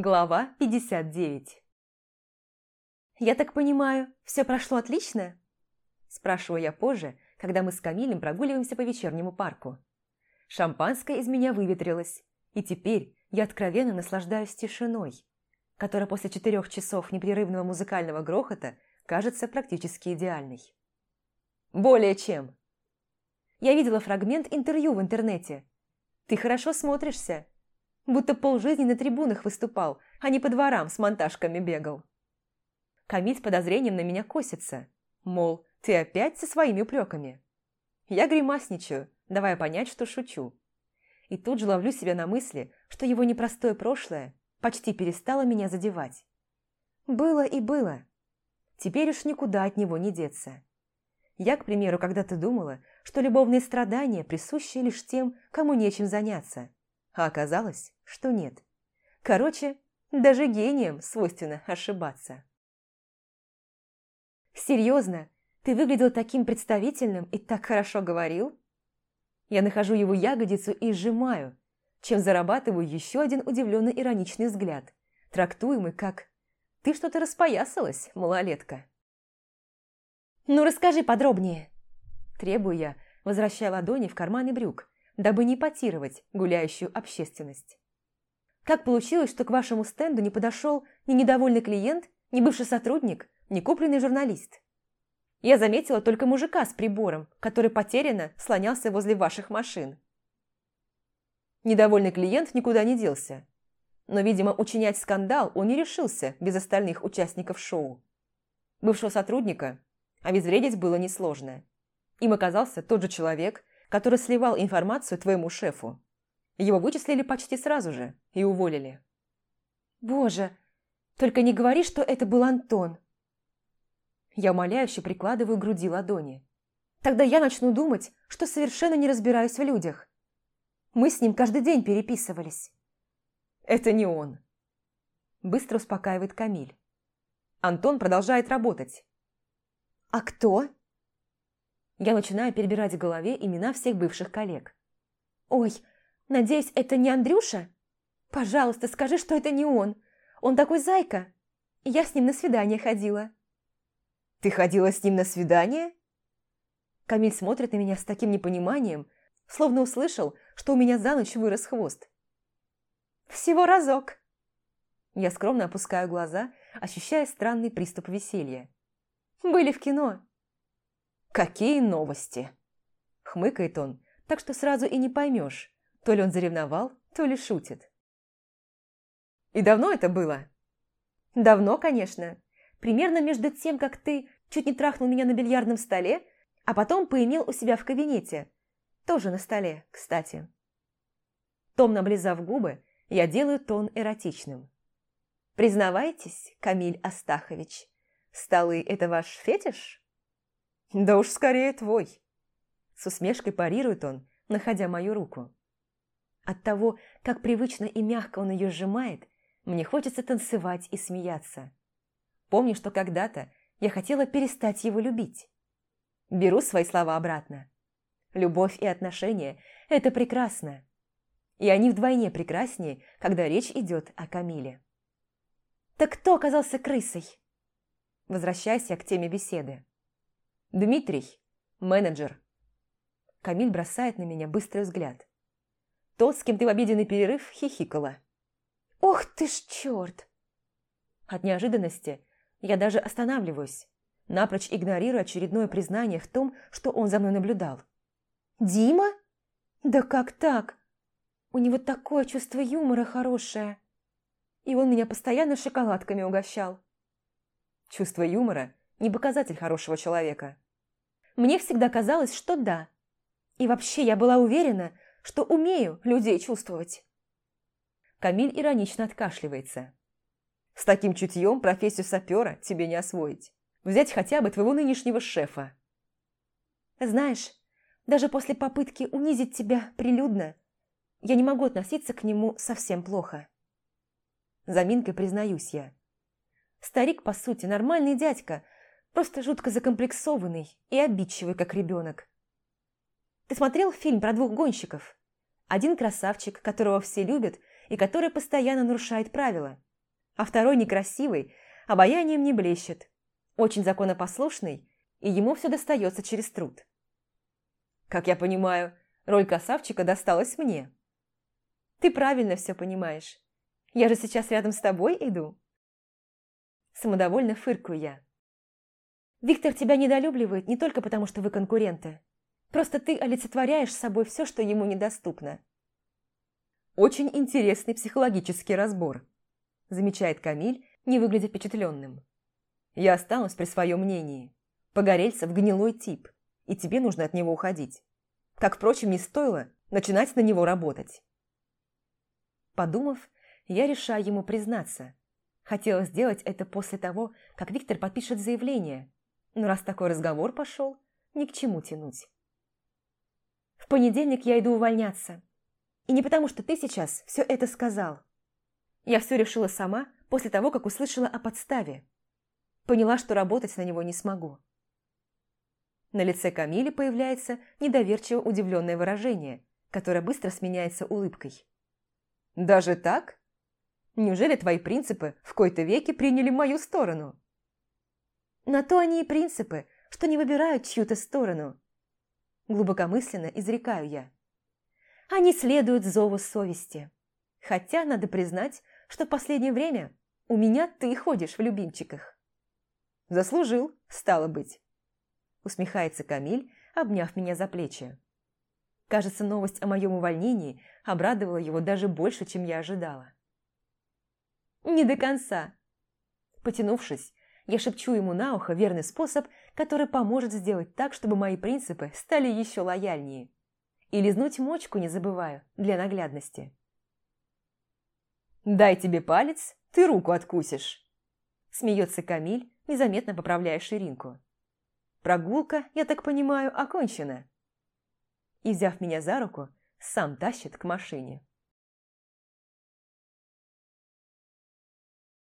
Глава 59 «Я так понимаю, все прошло отлично?» Спрашиваю я позже, когда мы с Камилем прогуливаемся по вечернему парку. Шампанское из меня выветрилось, и теперь я откровенно наслаждаюсь тишиной, которая после четырех часов непрерывного музыкального грохота кажется практически идеальной. Более чем. Я видела фрагмент интервью в интернете. Ты хорошо смотришься, будто полжизни на трибунах выступал, а не по дворам с монтажками бегал. Камиль с подозрением на меня косится, мол, ты опять со своими упреками. Я гримасничаю, давая понять, что шучу. И тут же ловлю себя на мысли, что его непростое прошлое почти перестало меня задевать. Было и было. Теперь уж никуда от него не деться. Я, к примеру, когда-то думала, что любовные страдания присущи лишь тем, кому нечем заняться. А оказалось, что нет. Короче, даже гениям свойственно ошибаться. «Серьезно? Ты выглядел таким представительным и так хорошо говорил?» Я нахожу его ягодицу и сжимаю, чем зарабатываю еще один удивленный ироничный взгляд, трактуемый как «Ты что-то распоясалась, малолетка». «Ну, расскажи подробнее!» Требую я, возвращая ладони в карманы брюк, дабы не потировать гуляющую общественность. Как получилось, что к вашему стенду не подошел ни недовольный клиент, ни бывший сотрудник, ни купленный журналист? Я заметила только мужика с прибором, который потерянно слонялся возле ваших машин. Недовольный клиент никуда не делся. Но, видимо, учинять скандал он не решился без остальных участников шоу. Бывшего сотрудника обезвредить было несложно. Им оказался тот же человек, который сливал информацию твоему шефу. Его вычислили почти сразу же и уволили. «Боже, только не говори, что это был Антон!» Я умоляюще прикладываю к груди ладони. Тогда я начну думать, что совершенно не разбираюсь в людях. Мы с ним каждый день переписывались. Это не он. Быстро успокаивает Камиль. Антон продолжает работать. А кто? Я начинаю перебирать в голове имена всех бывших коллег. Ой, надеюсь, это не Андрюша? Пожалуйста, скажи, что это не он. Он такой зайка. Я с ним на свидание ходила. «Ты ходила с ним на свидание?» Камиль смотрит на меня с таким непониманием, словно услышал, что у меня за ночь вырос хвост. «Всего разок!» Я скромно опускаю глаза, ощущая странный приступ веселья. «Были в кино!» «Какие новости!» Хмыкает он, так что сразу и не поймешь, то ли он заревновал, то ли шутит. «И давно это было?» «Давно, конечно примерно между тем, как ты чуть не трахнул меня на бильярдном столе, а потом поимел у себя в кабинете. Тоже на столе, кстати. Томно облизав губы, я делаю тон эротичным. Признавайтесь, Камиль Астахович, столы – это ваш фетиш? Да уж скорее твой. С усмешкой парирует он, находя мою руку. От того, как привычно и мягко он ее сжимает, мне хочется танцевать и смеяться. Помню, что когда-то я хотела перестать его любить. Беру свои слова обратно. Любовь и отношения – это прекрасно. И они вдвойне прекраснее, когда речь идет о Камиле. «Так кто оказался крысой?» Возвращайся к теме беседы. «Дмитрий, менеджер». Камиль бросает на меня быстрый взгляд. Тот, с кем ты в обеденный перерыв хихикала. «Ох ты ж черт!» От неожиданности я даже останавливаюсь, напрочь игнорируя очередное признание в том, что он за мной наблюдал. «Дима? Да как так? У него такое чувство юмора хорошее. И он меня постоянно шоколадками угощал». Чувство юмора – не показатель хорошего человека. Мне всегда казалось, что да. И вообще я была уверена, что умею людей чувствовать. Камиль иронично откашливается. С таким чутьем профессию сапера тебе не освоить. Взять хотя бы твоего нынешнего шефа. Знаешь, даже после попытки унизить тебя прилюдно, я не могу относиться к нему совсем плохо. Заминкой признаюсь я. Старик, по сути, нормальный дядька, просто жутко закомплексованный и обидчивый, как ребенок. Ты смотрел фильм про двух гонщиков? Один красавчик, которого все любят и который постоянно нарушает правила – а второй некрасивый, обаянием не блещет, очень законопослушный, и ему все достается через труд. Как я понимаю, роль красавчика досталась мне. Ты правильно все понимаешь. Я же сейчас рядом с тобой иду. Самодовольно фыркаю я. Виктор тебя недолюбливает не только потому, что вы конкуренты. Просто ты олицетворяешь собой все, что ему недоступно. Очень интересный психологический разбор, замечает Камиль, не выглядя впечатленным. Я останусь при своем мнении. Погорельцев гнилой тип, и тебе нужно от него уходить. Как, впрочем, не стоило начинать на него работать. Подумав, я решаю ему признаться. Хотела сделать это после того, как Виктор подпишет заявление, но раз такой разговор пошел, ни к чему тянуть. В понедельник я иду увольняться. И не потому, что ты сейчас все это сказал. Я все решила сама после того, как услышала о подставе. Поняла, что работать на него не смогу. На лице Камили появляется недоверчиво удивленное выражение, которое быстро сменяется улыбкой. «Даже так? Неужели твои принципы в кои-то веке приняли мою сторону?» «На то они и принципы, что не выбирают чью-то сторону», глубокомысленно изрекаю я. Они следуют зову совести. Хотя, надо признать, что в последнее время у меня ты ходишь в любимчиках. Заслужил, стало быть. Усмехается Камиль, обняв меня за плечи. Кажется, новость о моем увольнении обрадовала его даже больше, чем я ожидала. Не до конца. Потянувшись, я шепчу ему на ухо верный способ, который поможет сделать так, чтобы мои принципы стали еще лояльнее. И лизнуть мочку не забываю, для наглядности. «Дай тебе палец, ты руку откусишь!» Смеется Камиль, незаметно поправляя ширинку. «Прогулка, я так понимаю, окончена!» И, взяв меня за руку, сам тащит к машине.